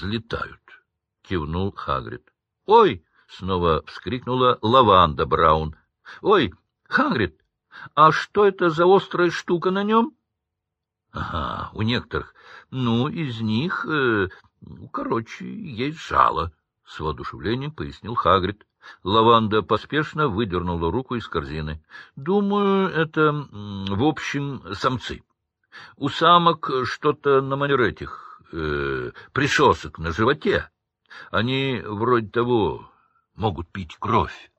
взлетают, — кивнул Хагрид. — Ой! — снова вскрикнула Лаванда Браун. — Ой, Хагрид, а что это за острая штука на нем? — Ага, у некоторых. Ну, из них, э, короче, есть жало, — с воодушевлением пояснил Хагрид. Лаванда поспешно выдернула руку из корзины. — Думаю, это, в общем, самцы. У самок что-то на манер этих э, присосок на животе. Они вроде того могут пить кровь.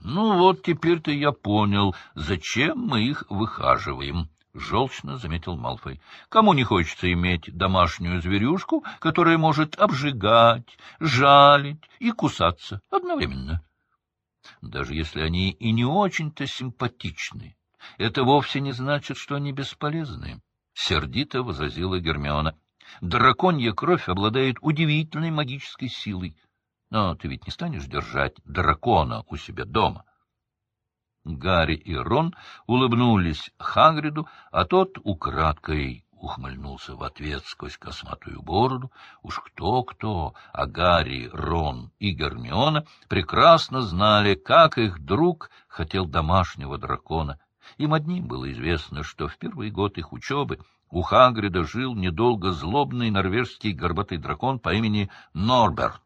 — Ну вот теперь-то я понял, зачем мы их выхаживаем, — желчно заметил Малфой. — Кому не хочется иметь домашнюю зверюшку, которая может обжигать, жалить и кусаться одновременно? Даже если они и не очень-то симпатичны, это вовсе не значит, что они бесполезны, — сердито возразила Гермиона. Драконья кровь обладает удивительной магической силой. Но ты ведь не станешь держать дракона у себя дома. Гарри и Рон улыбнулись Хагриду, а тот украдкой ухмыльнулся в ответ сквозь косматую бороду. Уж кто-кто, а Гарри, Рон и Гермиона прекрасно знали, как их друг хотел домашнего дракона. Им одним было известно, что в первый год их учебы у Хагрида жил недолго злобный норвежский горбатый дракон по имени Норберт.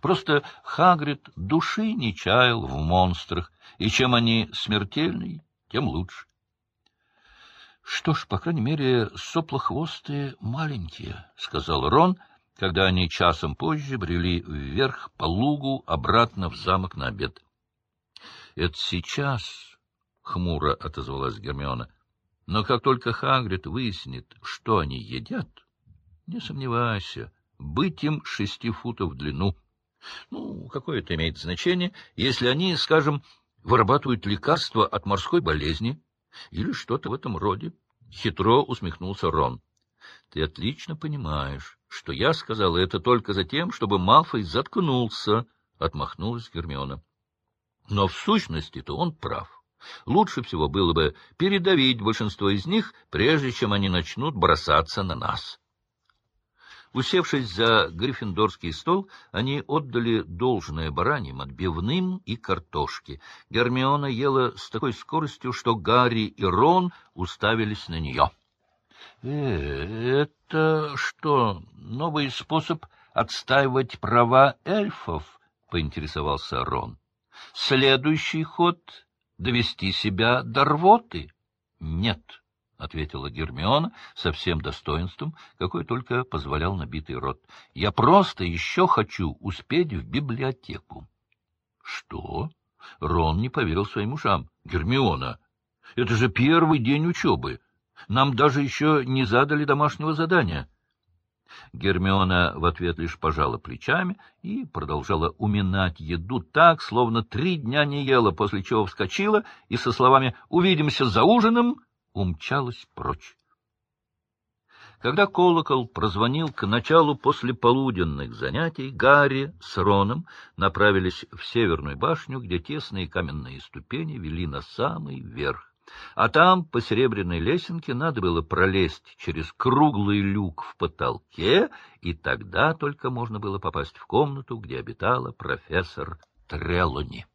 Просто Хагрид души не чаял в монстрах, и чем они смертельней, тем лучше. Что ж, по крайней мере, соплохвостые маленькие, — сказал Рон, когда они часом позже брели вверх по лугу обратно в замок на обед. — Это сейчас, — хмуро отозвалась Гермиона, — но как только Хагрид выяснит, что они едят, не сомневайся, быть им шести футов в длину — ну, какое это имеет значение, если они, скажем, вырабатывают лекарства от морской болезни или что-то в этом роде? Хитро усмехнулся Рон. Ты отлично понимаешь, что я сказал это только за тем, чтобы Малфой заткнулся, — отмахнулась Гермиона. Но в сущности-то он прав. Лучше всего было бы передавить большинство из них, прежде чем они начнут бросаться на нас. Усевшись за гриффиндорский стол, они отдали должное бараньим, отбивным и картошке. Гермиона ела с такой скоростью, что Гарри и Рон уставились на нее. «Э, — Это что, новый способ отстаивать права эльфов? — поинтересовался Рон. — Следующий ход — довести себя до рвоты? — Нет. —— ответила Гермиона со всем достоинством, какой только позволял набитый рот. — Я просто еще хочу успеть в библиотеку. — Что? Рон не поверил своим ушам. — Гермиона, это же первый день учебы. Нам даже еще не задали домашнего задания. Гермиона в ответ лишь пожала плечами и продолжала уминать еду так, словно три дня не ела, после чего вскочила и со словами «Увидимся за ужином» умчалась прочь. Когда колокол прозвонил к началу послеполуденных занятий, Гарри с Роном направились в Северную башню, где тесные каменные ступени вели на самый верх. А там, по серебряной лесенке, надо было пролезть через круглый люк в потолке, и тогда только можно было попасть в комнату, где обитала профессор Трелони.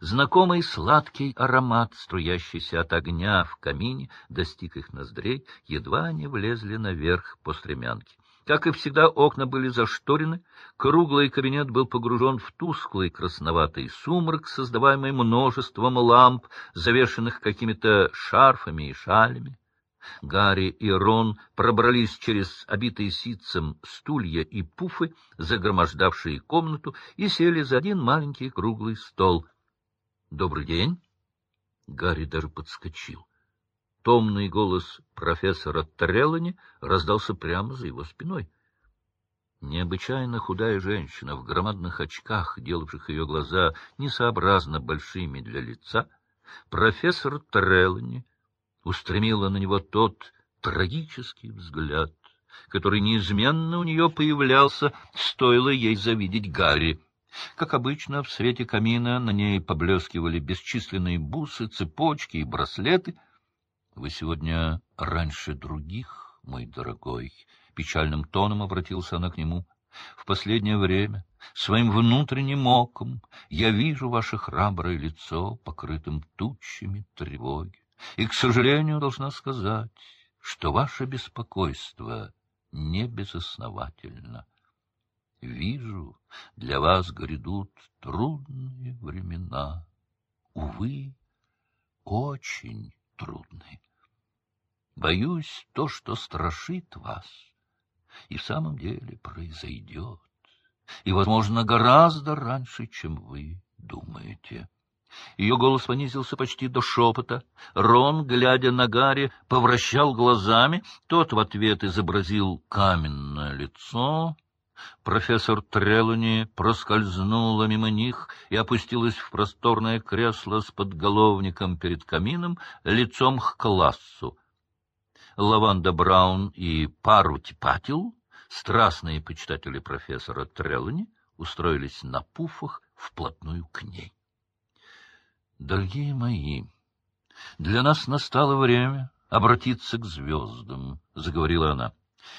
Знакомый сладкий аромат, струящийся от огня в камине, достиг их ноздрей, едва они влезли наверх по стремянке. Как и всегда, окна были зашторены, круглый кабинет был погружен в тусклый красноватый сумрак, создаваемый множеством ламп, завешенных какими-то шарфами и шалями. Гарри и Рон пробрались через обитые ситцем стулья и пуфы, загромождавшие комнату, и сели за один маленький круглый стол —— Добрый день. Гарри даже подскочил. Томный голос профессора Треллани раздался прямо за его спиной. Необычайно худая женщина в громадных очках, делавших ее глаза несообразно большими для лица, профессор Треллани устремила на него тот трагический взгляд, который неизменно у нее появлялся, стоило ей завидеть Гарри. Как обычно, в свете камина на ней поблескивали бесчисленные бусы, цепочки и браслеты. — Вы сегодня раньше других, мой дорогой, — Печальным тоном обратился она к нему. — В последнее время своим внутренним оком я вижу ваше храброе лицо, покрытым тучами тревоги. И, к сожалению, должна сказать, что ваше беспокойство не безосновательно. Вижу, для вас грядут трудные времена. Увы, очень трудные. Боюсь, то, что страшит вас, и в самом деле произойдет, и, возможно, гораздо раньше, чем вы думаете. Ее голос понизился почти до шепота. Рон, глядя на Гарри, повращал глазами. Тот в ответ изобразил каменное лицо. Профессор Трелуни проскользнула мимо них и опустилась в просторное кресло с подголовником перед камином, лицом к классу. Лаванда Браун и Парути Патил, страстные почитатели профессора Трелуни, устроились на пуфах вплотную к ней. Дорогие мои, для нас настало время обратиться к звездам, — заговорила она.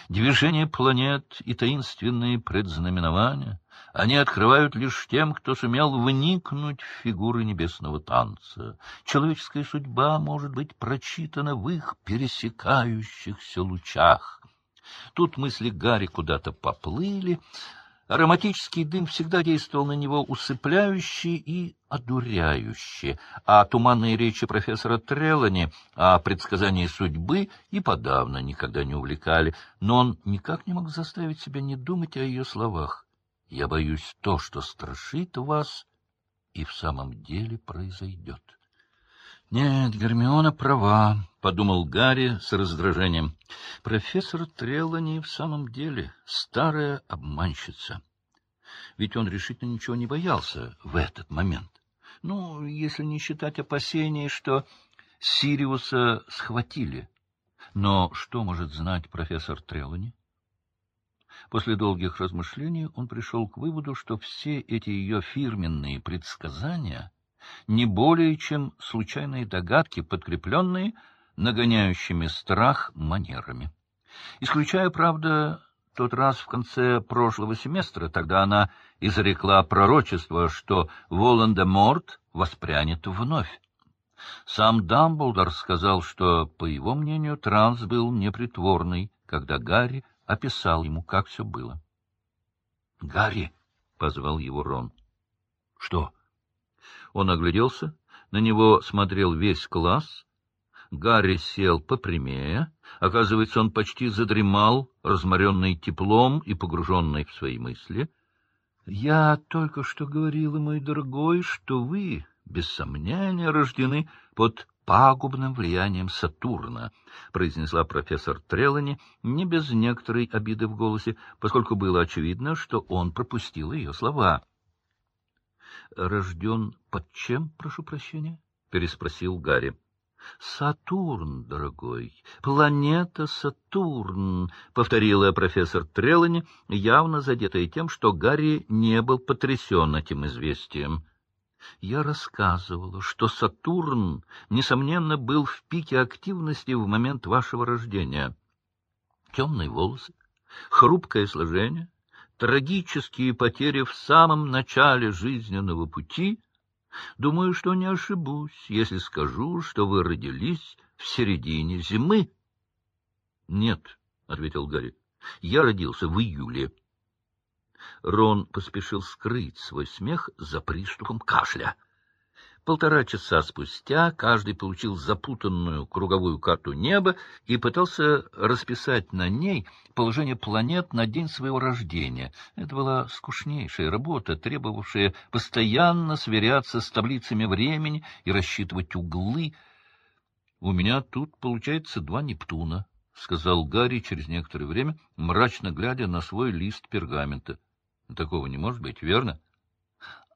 Движение планет и таинственные предзнаменования они открывают лишь тем, кто сумел вникнуть в фигуры небесного танца. Человеческая судьба может быть прочитана в их пересекающихся лучах. Тут мысли Гарри куда-то поплыли, Ароматический дым всегда действовал на него усыпляюще и одуряюще, а туманные речи профессора Трелани о предсказании судьбы и подавно никогда не увлекали, но он никак не мог заставить себя не думать о ее словах. «Я боюсь, то, что страшит вас, и в самом деле произойдет». «Нет, Гермиона права», — подумал Гарри с раздражением. «Профессор Треллани в самом деле старая обманщица. Ведь он решительно ничего не боялся в этот момент. Ну, если не считать опасений, что Сириуса схватили. Но что может знать профессор Треллани? После долгих размышлений он пришел к выводу, что все эти ее фирменные предсказания — не более чем случайные догадки, подкрепленные нагоняющими страх манерами. Исключая, правда, тот раз в конце прошлого семестра, тогда она изрекла пророчество, что Волан-де-Морт воспрянет вновь. Сам Дамблдор сказал, что, по его мнению, транс был непритворный, когда Гарри описал ему, как все было. — Гарри! — позвал его Рон. — Что? — он огляделся, на него смотрел весь класс. Гарри сел попрямее. Оказывается, он почти задремал, разморенный теплом и погруженный в свои мысли. — Я только что говорила, мой дорогой, что вы, без сомнения, рождены под пагубным влиянием Сатурна, — произнесла профессор Трелани, не без некоторой обиды в голосе, поскольку было очевидно, что он пропустил ее слова рожден под чем, прошу прощения? — переспросил Гарри. — Сатурн, дорогой, планета Сатурн, — повторила профессор Трелани, явно задетая тем, что Гарри не был потрясен этим известием. Я рассказывала, что Сатурн, несомненно, был в пике активности в момент вашего рождения. Темные волосы, хрупкое сложение, трагические потери в самом начале жизненного пути, думаю, что не ошибусь, если скажу, что вы родились в середине зимы. — Нет, — ответил Гарри, — я родился в июле. Рон поспешил скрыть свой смех за приступом кашля. Полтора часа спустя каждый получил запутанную круговую карту неба и пытался расписать на ней положение планет на день своего рождения. Это была скучнейшая работа, требовавшая постоянно сверяться с таблицами времени и рассчитывать углы. — У меня тут получается два Нептуна, — сказал Гарри через некоторое время, мрачно глядя на свой лист пергамента. — Такого не может быть, верно? —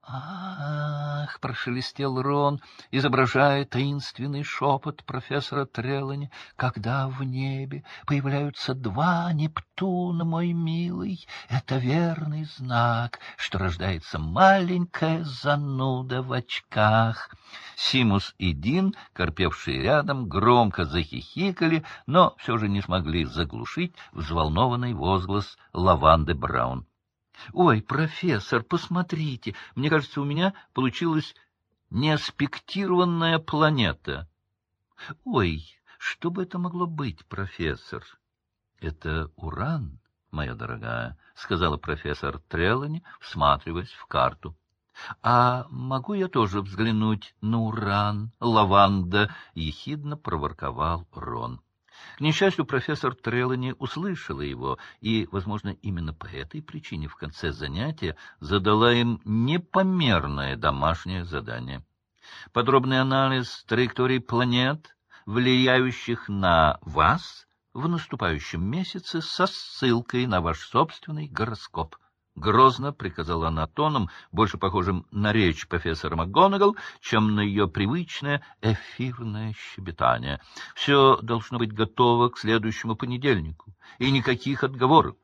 «Ах!» — прошелестел Рон, изображая таинственный шепот профессора Треллани. «Когда в небе появляются два Нептуна, мой милый, это верный знак, что рождается маленькая зануда в очках». Симус и Дин, корпевшие рядом, громко захихикали, но все же не смогли заглушить взволнованный возглас Лаванды Браун. — Ой, профессор, посмотрите, мне кажется, у меня получилась неаспектированная планета. — Ой, что бы это могло быть, профессор? — Это Уран, моя дорогая, — сказала профессор Трелани, всматриваясь в карту. — А могу я тоже взглянуть на Уран, лаванда? — ехидно проворковал Рон. К несчастью, профессор Трелани услышала его, и, возможно, именно по этой причине в конце занятия задала им непомерное домашнее задание. Подробный анализ траекторий планет, влияющих на вас в наступающем месяце со ссылкой на ваш собственный гороскоп. Грозно приказала она тоном, больше похожим на речь профессора МакГонагал, чем на ее привычное эфирное щебетание. Все должно быть готово к следующему понедельнику, и никаких отговоров.